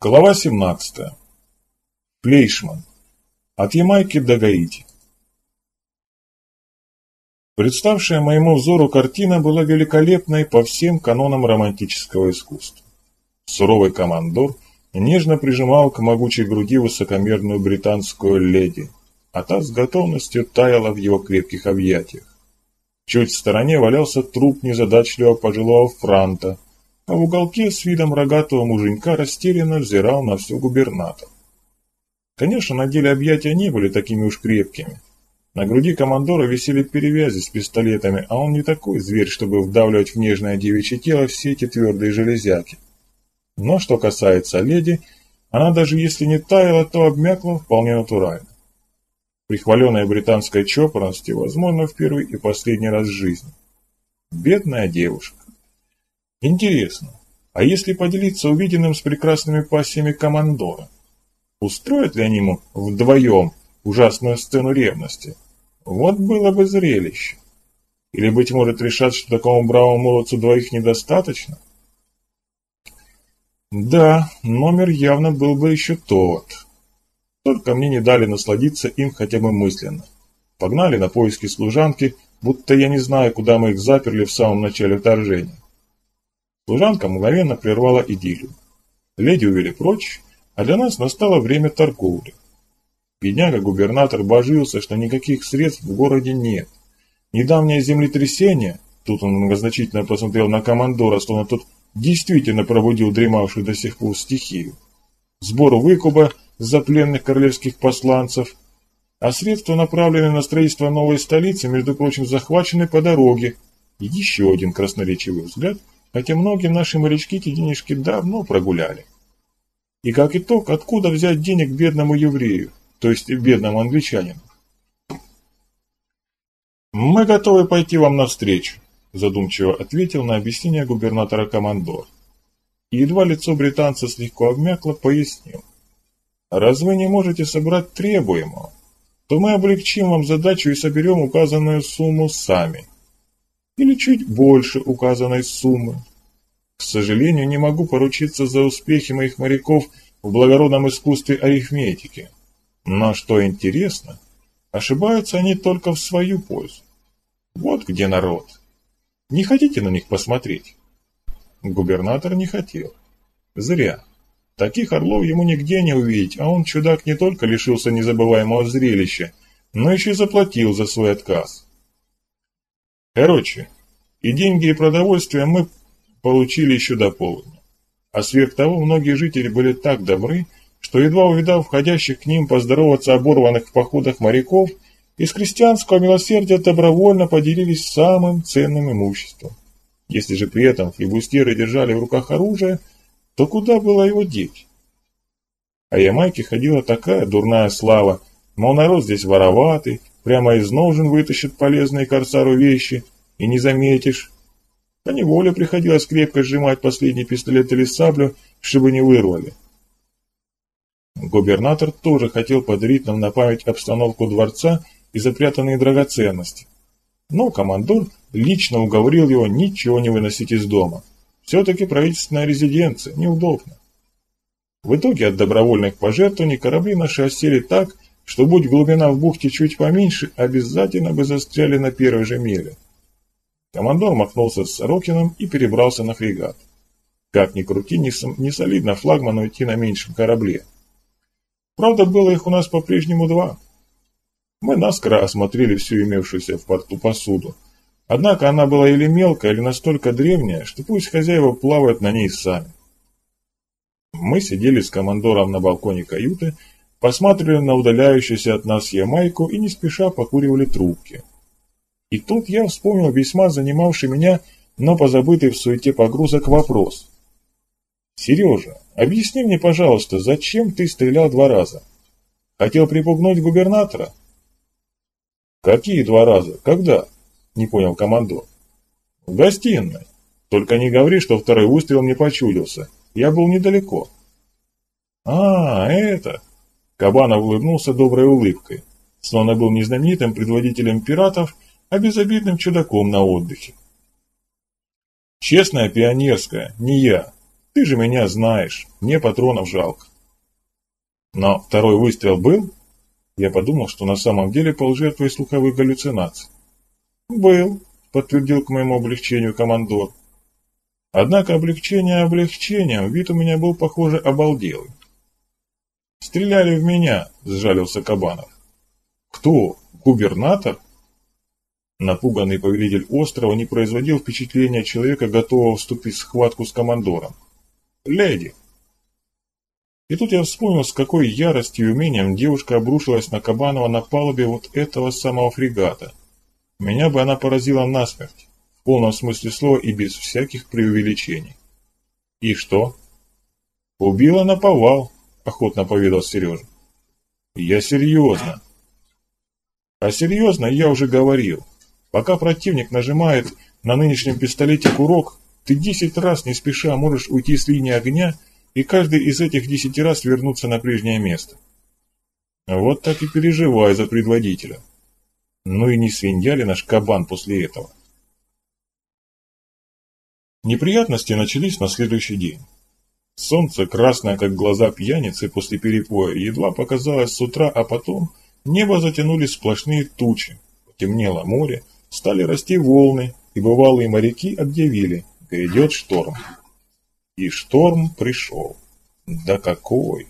Глава 17. Флейшман. От Ямайки до Гаити. Представшая моему взору картина была великолепной по всем канонам романтического искусства. Суровый командор нежно прижимал к могучей груди высокомерную британскую леди, а та с готовностью таяла в его крепких объятиях. Чуть в стороне валялся труп незадачливого пожилого франта – а в уголке с видом рогатого муженька растерянно взирал на все губернатор. Конечно, на деле объятия не были такими уж крепкими. На груди командора висели перевязи с пистолетами, а он не такой зверь, чтобы вдавливать в нежное девичье тело все эти твердые железяки. Но что касается леди, она даже если не таяла, то обмякла вполне натурально. Прихваленная британской чопорностью, возможно, в первый и последний раз в жизни. Бедная девушка. Интересно, а если поделиться увиденным с прекрасными пассиями командора? Устроят ли они ему вдвоем ужасную сцену ревности? Вот было бы зрелище. Или, быть может, решат, что такому бравому молодцу двоих недостаточно? Да, номер явно был бы еще тот. Только мне не дали насладиться им хотя бы мысленно. Погнали на поиски служанки, будто я не знаю, куда мы их заперли в самом начале вторжения. Служанка мгновенно прервала идиллию. Леди увели прочь, а для нас настало время торговли. Бедняга-губернатор божился, что никаких средств в городе нет. Недавнее землетрясение, тут он многозначительно посмотрел на командора, словно тот действительно пробудил дремавшую до сих пор стихию. Сбор выкупа за пленных королевских посланцев, а средства, направленные на строительство новой столицы, между прочим, захвачены по дороге. И еще один красноречивый взгляд – хотя многие наши морячки эти денежки давно прогуляли. И как итог, откуда взять денег бедному еврею, то есть бедному англичанину? «Мы готовы пойти вам навстречу», – задумчиво ответил на объяснение губернатора командор. И едва лицо британца слегка обмякло, пояснил. «Раз вы не можете собрать требуемого, то мы облегчим вам задачу и соберем указанную сумму сами или чуть больше указанной суммы. К сожалению, не могу поручиться за успехи моих моряков в благородном искусстве арифметики. Но что интересно, ошибаются они только в свою пользу. Вот где народ. Не хотите на них посмотреть? Губернатор не хотел. Зря. Таких орлов ему нигде не увидеть, а он, чудак, не только лишился незабываемого зрелища, но еще и заплатил за свой отказ. Короче, и деньги, и продовольствие мы получили еще до полудня. А сверх того, многие жители были так добры, что, едва увидав входящих к ним поздороваться оборванных в походах моряков, из крестьянского милосердия добровольно поделились самым ценным имуществом. Если же при этом флебустеры держали в руках оружие, то куда было его деть? А Ямайке ходила такая дурная слава, мол, народ здесь вороватый, Прямо из ножен вытащит полезные корсару вещи, и не заметишь. По неволе приходилось крепко сжимать последний пистолет или саблю, чтобы не вырвали. Губернатор тоже хотел подарить нам на память обстановку дворца и запрятанные драгоценности. Но командор лично уговорил его ничего не выносить из дома. Все-таки правительственная резиденция, неудобно. В итоге от добровольных пожертвований корабли наши осели так, что будь глубина в бухте чуть поменьше, обязательно бы застряли на первой же меле. Командор махнулся с Сорокином и перебрался на фрегат. Как ни крути, не солидно флагману идти на меньшем корабле. Правда, было их у нас по-прежнему два. Мы наскоро осмотрели всю имевшуюся в порту посуду. Однако она была или мелкая, или настолько древняя, что пусть хозяева плавают на ней сами. Мы сидели с командором на балконе каюты, посматривали на удаляющуюся от нас Ямайку и не спеша покуривали трубки. И тут я вспомнил весьма занимавший меня, но позабытый в суете погрузок вопрос. «Сережа, объясни мне, пожалуйста, зачем ты стрелял два раза? Хотел припугнуть губернатора?» «Какие два раза? Когда?» – не понял командор. «В гостиной. Только не говори, что второй выстрел не почудился. Я был недалеко». «А, это...» Кабанов улыбнулся доброй улыбкой, словно был не знаменитым предводителем пиратов, а безобидным чудаком на отдыхе. «Честная пионерская, не я. Ты же меня знаешь, мне патронов жалко. Но второй выстрел был? Я подумал, что на самом деле полжертвы слуховых галлюцинаций. Был, подтвердил к моему облегчению командор. Однако облегчение облегчением, вид у меня был, похоже, обалделый. «Стреляли в меня», — сжалился Кабанов. «Кто? Губернатор?» Напуганный повелитель острова не производил впечатления человека, готового вступить в схватку с командором. «Леди!» И тут я вспомнил, с какой яростью и умением девушка обрушилась на Кабанова на палубе вот этого самого фрегата. Меня бы она поразила насмерть, в полном смысле слова и без всяких преувеличений. «И что?» «Убила на повал», — охотно поведал Сережа. «Я серьезно». «А серьезно я уже говорил. Пока противник нажимает на нынешнем пистолете курок, ты десять раз не спеша можешь уйти с линии огня и каждый из этих десяти раз вернуться на прежнее место. Вот так и переживай за предводителя. Ну и не свинья ли наш кабан после этого? Неприятности начались на следующий день. Солнце, красное, как глаза пьяницы после перепоя, едва показалось с утра, а потом небо затянули сплошные тучи, темнело море, стали расти волны, и бывалые моряки объявили, грядет шторм. И шторм пришел. Да какой!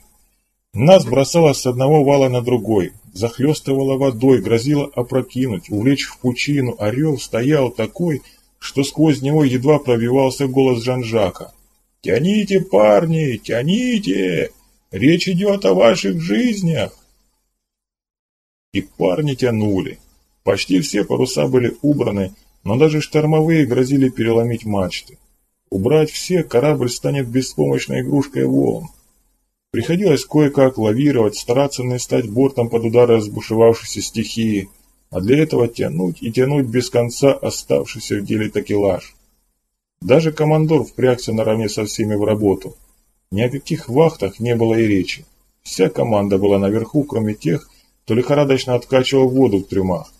Нас бросало с одного вала на другой, захлестывало водой, грозило опрокинуть, увлечь в пучину. Орел стоял такой, что сквозь него едва пробивался голос Жан-Жака. «Тяните, парни, тяните! Речь идет о ваших жизнях!» И парни тянули. Почти все паруса были убраны, но даже штормовые грозили переломить мачты. Убрать все, корабль станет беспомощной игрушкой волн. Приходилось кое-как лавировать, стараться не стать бортом под удар разбушевавшейся стихии, а для этого тянуть и тянуть без конца оставшийся в деле такелаж. Даже командор впрягся наравне со всеми в работу. Ни о каких вахтах не было и речи. Вся команда была наверху, кроме тех, кто лихорадочно откачивал воду в трюмах.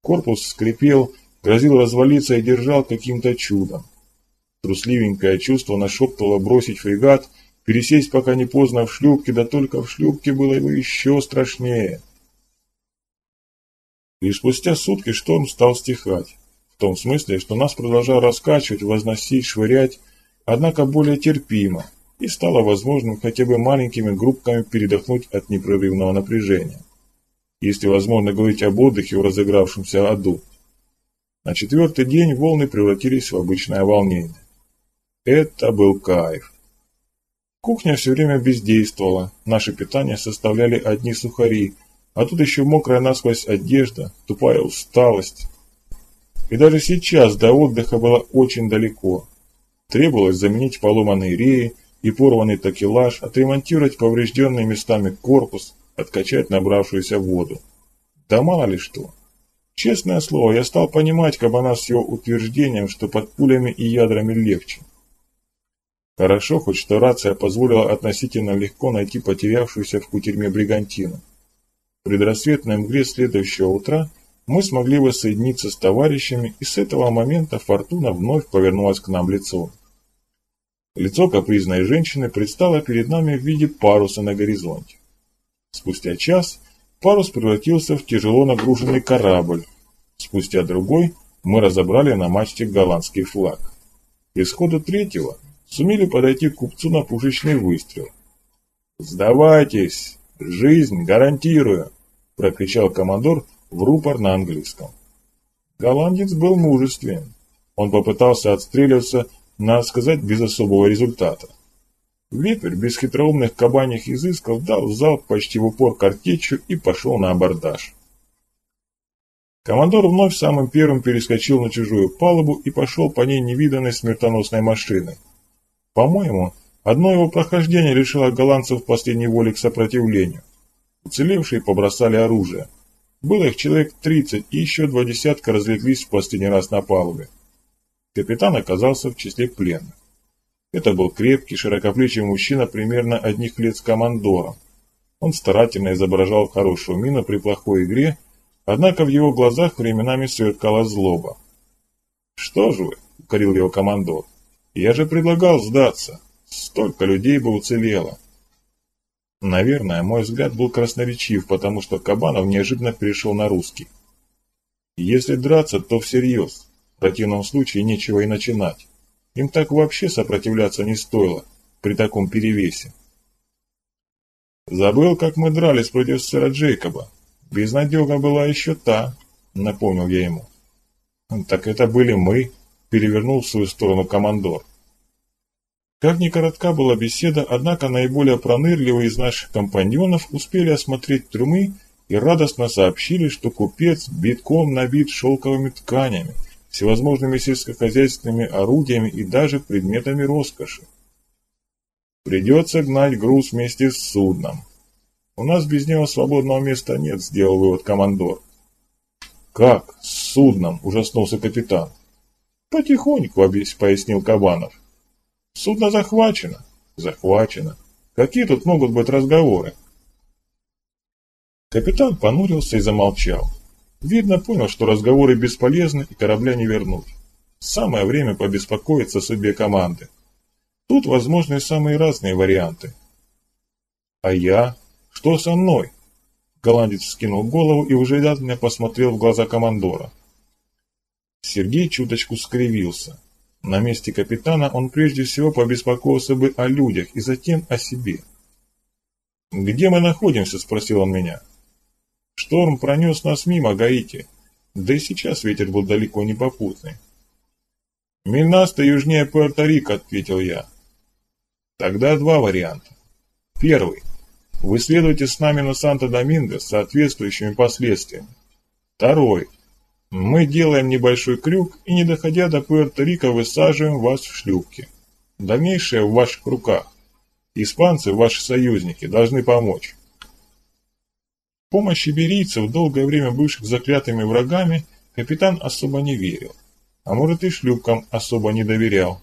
Корпус скрипел, грозил развалиться и держал каким-то чудом. Трусливенькое чувство нашептывало бросить фрегат, пересесть пока не поздно в шлюпке, да только в шлюпке было бы еще страшнее. Лишь спустя сутки шторм стал стихать, в том смысле, что нас продолжал раскачивать, возносить, швырять, однако более терпимо, и стало возможным хотя бы маленькими группками передохнуть от непрерывного напряжения. Если возможно говорить об отдыхе в разыгравшемся аду. На четвертый день волны превратились в обычное волнение. Это был кайф. Кухня все время бездействовала, наше питание составляли одни сухари, а тут еще мокрая насквозь одежда, тупая усталость. И даже сейчас до отдыха было очень далеко. Требовалось заменить поломанные реи и порванный такелаж, отремонтировать поврежденный местами корпус, откачать набравшуюся воду. Да мало ли что. Честное слово, я стал понимать кабана с его утверждением, что под пулями и ядрами легче. Хорошо, хоть что рация позволила относительно легко найти потерявшуюся в кутерьме бригантину. В предрассветной мгле следующего утра мы смогли воссоединиться с товарищами, и с этого момента фортуна вновь повернулась к нам лицом. Лицо капризной женщины предстало перед нами в виде паруса на горизонте. Спустя час парус превратился в тяжело нагруженный корабль. Спустя другой мы разобрали на мачте голландский флаг. К исходу третьего сумели подойти к купцу на пушечный выстрел. «Сдавайтесь! Жизнь гарантирую!» – прокричал командор в рупор на английском. Голландец был мужествен. Он попытался отстреливаться, надо сказать, без особого результата. Вепрь без хитроумных кабаньих изысков дал залп почти в упор картечью и пошел на абордаж. Командор вновь самым первым перескочил на чужую палубу и пошел по ней невиданной смертоносной машиной. По-моему, одно его прохождение лишило голландцев последней воли к сопротивлению. Уцелевшие побросали оружие. Было их человек 30, и еще два десятка разлеглись в последний раз на палубе. Капитан оказался в числе пленных. Это был крепкий, широкоплечий мужчина примерно одних лет с командором. Он старательно изображал хорошую мину при плохой игре, однако в его глазах временами сверкала злоба. «Что же вы?» – укорил его командор. Я же предлагал сдаться. Столько людей бы уцелело. Наверное, мой взгляд был красноречив, потому что Кабанов неожиданно перешел на русский. Если драться, то всерьез. В противном случае нечего и начинать. Им так вообще сопротивляться не стоило при таком перевесе. Забыл, как мы дрались против сэра Джейкоба. Безнадега была еще та, напомнил я ему. Так это были мы, перевернул в свою сторону командор. Как ни коротка была беседа, однако наиболее пронырливые из наших компаньонов успели осмотреть трюмы и радостно сообщили, что купец битком набит шелковыми тканями, всевозможными сельскохозяйственными орудиями и даже предметами роскоши. Придется гнать груз вместе с судном. У нас без него свободного места нет, сделал вывод командор. Как? С судном? Ужаснулся капитан. Потихоньку, пояснил Кабанов. Судно захвачено. Захвачено. Какие тут могут быть разговоры? Капитан понурился и замолчал. Видно, понял, что разговоры бесполезны и корабля не вернуть. Самое время побеспокоиться о судьбе команды. Тут возможны самые разные варианты. А я? Что со мной? Голландец скинул голову и уже выжидательно посмотрел в глаза командора. Сергей чуточку скривился. На месте капитана он прежде всего побеспокоился бы о людях и затем о себе. «Где мы находимся?» – спросил он меня. «Шторм пронес нас мимо Гаити, да и сейчас ветер был далеко не попутный». «Мильнаста южнее Пуэрто-Рико», – ответил я. «Тогда два варианта. Первый. Вы следуете с нами на Санто-Доминго с соответствующими последствиями. Второй. Мы делаем небольшой крюк и, не доходя до Пуэрто-Рико, высаживаем вас в шлюпки. Дальнейшее в ваших руках. Испанцы, ваши союзники, должны помочь. В помощь иберийцев, долгое время бывших заклятыми врагами, капитан особо не верил. А может и шлюпкам особо не доверял.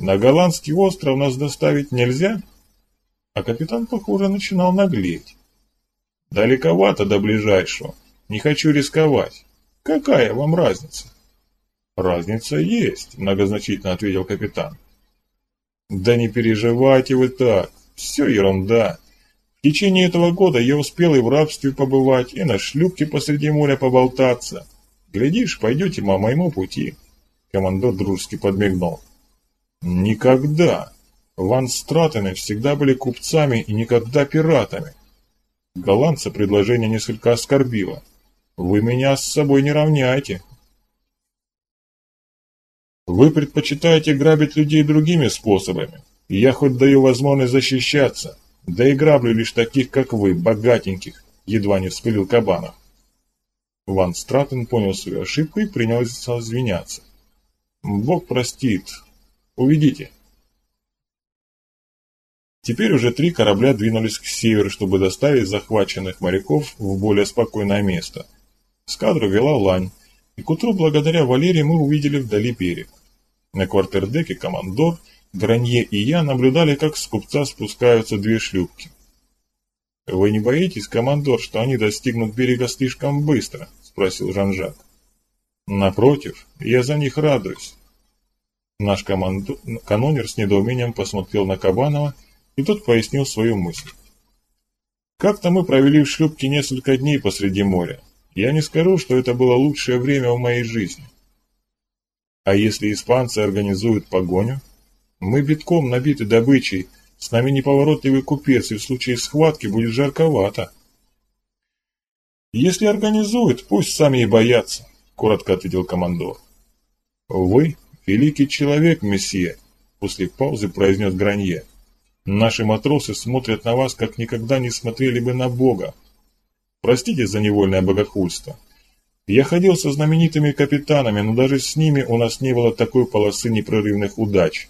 На голландский остров нас доставить нельзя? А капитан, похоже, начинал наглеть. Далековато до ближайшего. Не хочу рисковать. Какая вам разница? Разница есть, многозначительно ответил капитан. Да не переживайте вы так, все ерунда. В течение этого года я успел и в рабстве побывать, и на шлюпке посреди моря поболтаться. Глядишь, пойдете по моему пути. Командор дружески подмигнул. Никогда. Ван Стратены всегда были купцами и никогда пиратами. Голландца предложение несколько оскорбило. Вы меня с собой не равняете. Вы предпочитаете грабить людей другими способами. Я хоть даю возможность защищаться, да и граблю лишь таких, как вы, богатеньких, едва не вспылил Кабанов. Ван Стратен понял свою ошибку и принялся извиняться. Бог простит. Уведите. Теперь уже три корабля двинулись к северу, чтобы доставить захваченных моряков в более спокойное место – Скадру вела лань, и к утру благодаря Валерии мы увидели вдали берег. На квартердеке командор, Гранье и я наблюдали, как с купца спускаются две шлюпки. «Вы не боитесь, командор, что они достигнут берега слишком быстро?» – спросил Жан-Жак. «Напротив, я за них радуюсь». Наш командор, канонер с недоумением посмотрел на Кабанова, и тот пояснил свою мысль. «Как-то мы провели в шлюпке несколько дней посреди моря. Я не скажу, что это было лучшее время в моей жизни. А если испанцы организуют погоню? Мы битком набиты добычей, с нами неповоротливый купец, и в случае схватки будет жарковато. Если организуют, пусть сами и боятся, коротко ответил командор. Вы великий человек, месье, после паузы произнес Гранье. Наши матросы смотрят на вас, как никогда не смотрели бы на Бога. Простите за невольное богохульство. Я ходил со знаменитыми капитанами, но даже с ними у нас не было такой полосы непрерывных удач.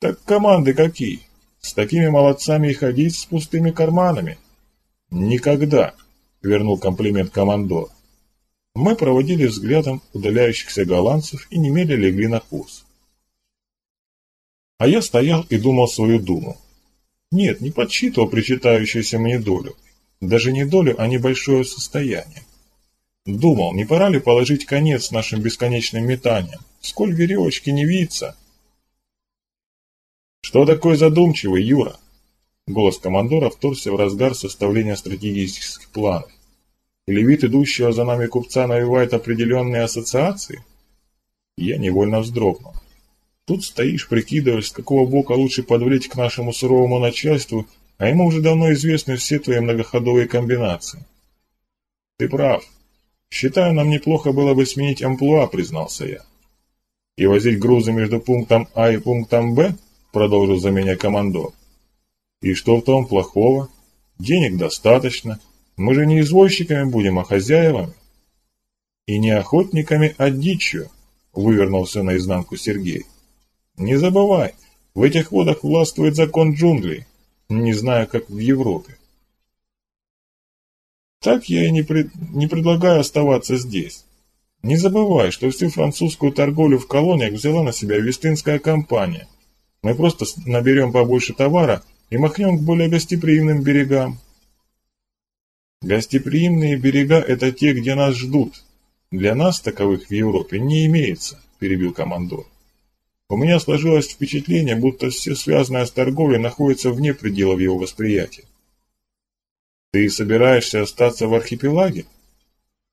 Так команды какие? С такими молодцами и ходить с пустыми карманами? Никогда, вернул комплимент командор. Мы проводили взглядом удаляющихся голландцев и немедленно легли на курс. А я стоял и думал свою думу. Нет, не подсчитывал причитающуюся мне долю. Даже не долю, а небольшое состояние. Думал, не пора ли положить конец нашим бесконечным метаниям, сколь веревочки не виться. Что такое задумчивый, Юра? Голос командора вторгся в разгар составления стратегических планов. Или вид идущего за нами купца навевает определенные ассоциации? Я невольно вздрогнул. Тут стоишь, прикидываешь, с какого бока лучше подвлечь к нашему суровому начальству, а ему уже давно известны все твои многоходовые комбинации. Ты прав. Считаю, нам неплохо было бы сменить амплуа, признался я. И возить грузы между пунктом А и пунктом Б, продолжил за меня командор. И что в том плохого? Денег достаточно. Мы же не извозчиками будем, а хозяевами. И не охотниками, а дичью, вывернулся наизнанку Сергей. Не забывай, в этих водах властвует закон джунглей, не знаю, как в Европе. Так я и не, пред... не предлагаю оставаться здесь. Не забывай, что всю французскую торговлю в колониях взяла на себя Вестынская компания. Мы просто наберем побольше товара и махнем к более гостеприимным берегам. Гостеприимные берега – это те, где нас ждут. Для нас таковых в Европе не имеется, перебил командор. У меня сложилось впечатление, будто все связанное с торговлей находится вне пределов его восприятия. Ты собираешься остаться в архипелаге?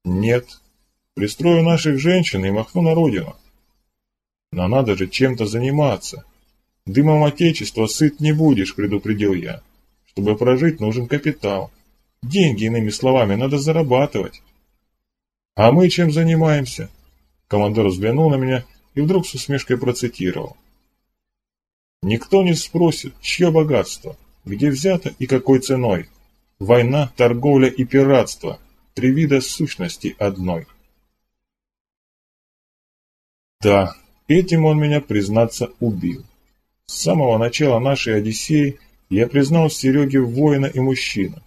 Нет. Пристрою наших женщин и махну на родину. Но надо же чем-то заниматься. Дымом отечества сыт не будешь, предупредил я. Чтобы прожить, нужен капитал. Деньги, иными словами, надо зарабатывать. А мы чем занимаемся? Командор взглянул на меня и вдруг с усмешкой процитировал. Никто не спросит, чье богатство, где взято и какой ценой. Война, торговля и пиратство – три вида сущности одной. Да, этим он меня, признаться, убил. С самого начала нашей Одиссеи я признал Сереге воина и мужчину,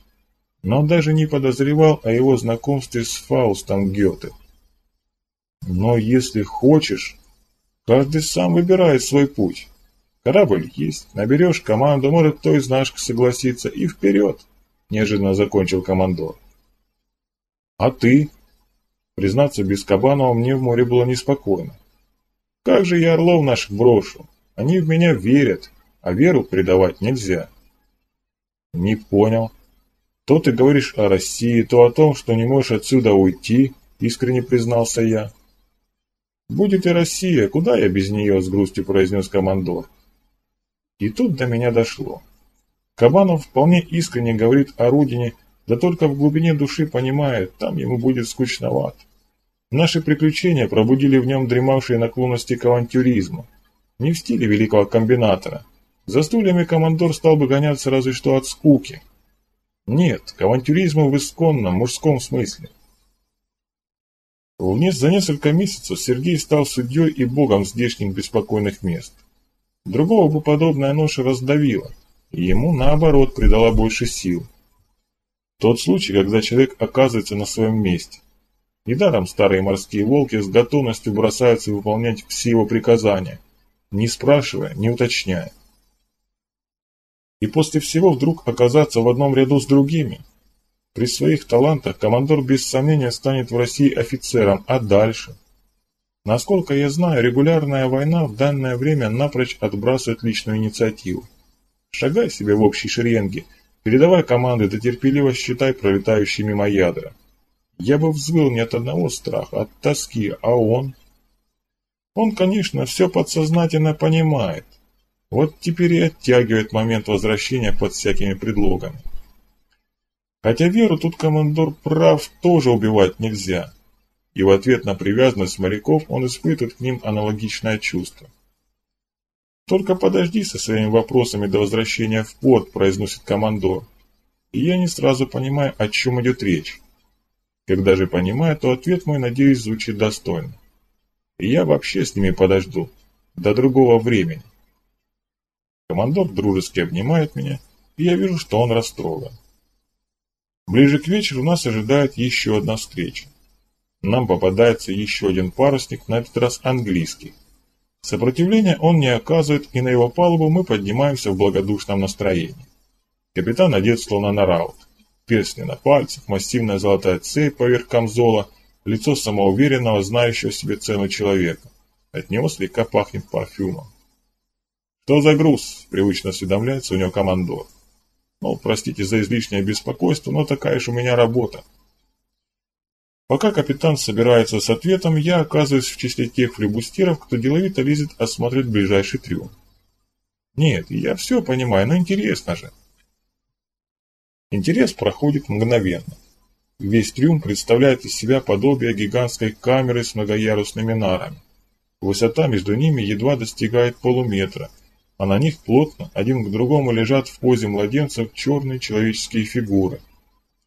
но даже не подозревал о его знакомстве с Фаустом Гёте. Но если хочешь, Каждый сам выбирает свой путь. Корабль есть, наберешь команду, может кто из наших согласится, и вперед, неожиданно закончил командор. А ты? Признаться, без Кабанова мне в море было неспокойно. Как же я орлов наших брошу? Они в меня верят, а веру предавать нельзя. Не понял. То ты говоришь о России, то о том, что не можешь отсюда уйти, искренне признался я. «Будет и Россия, куда я без нее?» – с грустью произнес командор. И тут до меня дошло. Кабанов вполне искренне говорит о родине, да только в глубине души понимает, там ему будет скучновато. Наши приключения пробудили в нем дремавшие наклонности к авантюризму. Не в стиле великого комбинатора. За стульями командор стал бы гоняться разве что от скуки. Нет, к авантюризму в исконном, мужском смысле. За несколько месяцев Сергей стал судьей и богом здешних беспокойных мест. Другого бы подобная ноша раздавила, и ему, наоборот, придала больше сил. Тот случай, когда человек оказывается на своем месте. Недаром старые морские волки с готовностью бросаются выполнять все его приказания, не спрашивая, не уточняя. И после всего вдруг оказаться в одном ряду с другими – при своих талантах командор без сомнения станет в России офицером, а дальше? Насколько я знаю, регулярная война в данное время напрочь отбрасывает личную инициативу. Шагай себе в общей шеренге, передавай команды, да терпеливо считай пролетающие мимо ядра. Я бы взвыл не от одного страха, от тоски, а он... Он, конечно, все подсознательно понимает. Вот теперь и оттягивает момент возвращения под всякими предлогами. Хотя Веру тут командор прав, тоже убивать нельзя. И в ответ на привязанность моряков он испытывает к ним аналогичное чувство. «Только подожди со своими вопросами до возвращения в порт», – произносит командор. И я не сразу понимаю, о чем идет речь. Когда же понимаю, то ответ мой, надеюсь, звучит достойно. И я вообще с ними подожду. До другого времени. Командор дружески обнимает меня, и я вижу, что он растроган. Ближе к вечеру нас ожидает еще одна встреча. Нам попадается еще один парусник, на этот раз английский. Сопротивления он не оказывает, и на его палубу мы поднимаемся в благодушном настроении. Капитан одет словно на раут. Перстни на пальцах, массивная золотая цепь поверх камзола, лицо самоуверенного, знающего себе цену человека. От него слегка пахнет парфюмом. «Что за груз?» – привычно осведомляется у него командор. Мол, простите за излишнее беспокойство, но такая же у меня работа. Пока капитан собирается с ответом, я оказываюсь в числе тех флебустеров, кто деловито лезет осмотреть ближайший трюм. Нет, я все понимаю, но интересно же. Интерес проходит мгновенно. Весь трюм представляет из себя подобие гигантской камеры с многоярусными нарами. Высота между ними едва достигает полуметра, а на них плотно, один к другому лежат в позе младенцев черные человеческие фигуры.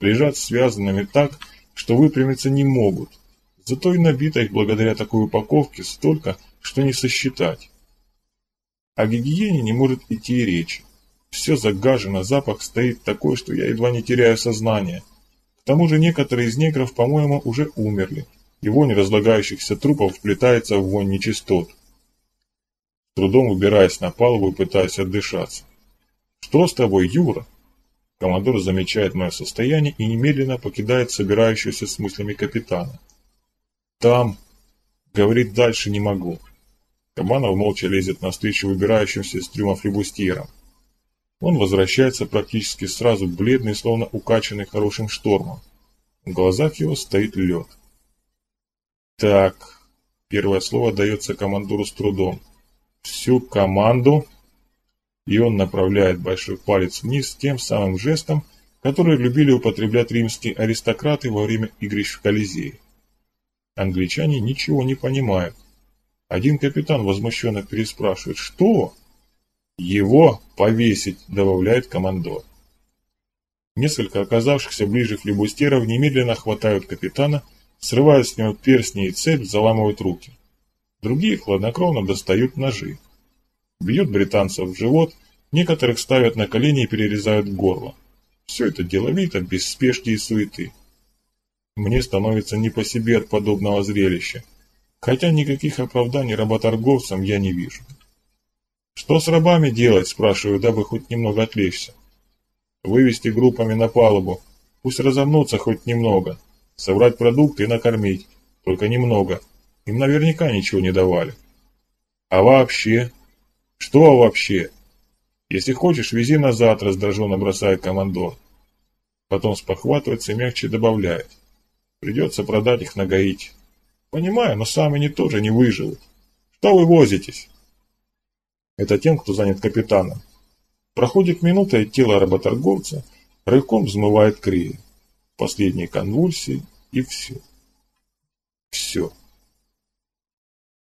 Лежат связанными так, что выпрямиться не могут. Зато и набито их благодаря такой упаковке столько, что не сосчитать. О гигиене не может идти и речи. Все загажено, запах стоит такой, что я едва не теряю сознание. К тому же некоторые из негров, по-моему, уже умерли, и вонь разлагающихся трупов вплетается в вонь нечистот. Трудом убираясь на палубу и пытаясь отдышаться. «Что с тобой, Юра?» Командор замечает мое состояние и немедленно покидает собирающегося с мыслями капитана. «Там...» Говорить дальше не могу. Кабанов молча лезет навстречу выбирающимся из трюма флебустьерам. Он возвращается практически сразу, бледный, словно укачанный хорошим штормом. В глазах его стоит лед. Так, первое слово дается командору с трудом. Всю команду, и он направляет большой палец вниз тем самым жестом, который любили употреблять римские аристократы во время игрищ в Колизее. Англичане ничего не понимают. Один капитан возмущенно переспрашивает «Что?» «Его повесить», — добавляет командор. Несколько оказавшихся ближе флебустеров немедленно хватают капитана, срывают с него перстни и цепь, заламывают руки. Другие хладнокровно достают ножи. Бьют британцев в живот, некоторых ставят на колени и перерезают горло. Все это деловито, без спешки и суеты. Мне становится не по себе от подобного зрелища, хотя никаких оправданий работорговцам я не вижу. «Что с рабами делать?» – спрашиваю, дабы хоть немного отвлечься. «Вывести группами на палубу. Пусть разомнутся хоть немного. Собрать продукты и накормить. Только немного. Им наверняка ничего не давали». «А вообще?» «Что вообще?» «Если хочешь, вези назад», – раздраженно бросает командор. Потом спохватывается и мягче добавляет. «Придется продать их на Гаити». «Понимаю, но сами они тоже не выживут. Что вы возитесь?» Это тем, кто занят капитаном. Проходит минута, и тело работорговца рывком взмывает к Последние конвульсии, и все. Все.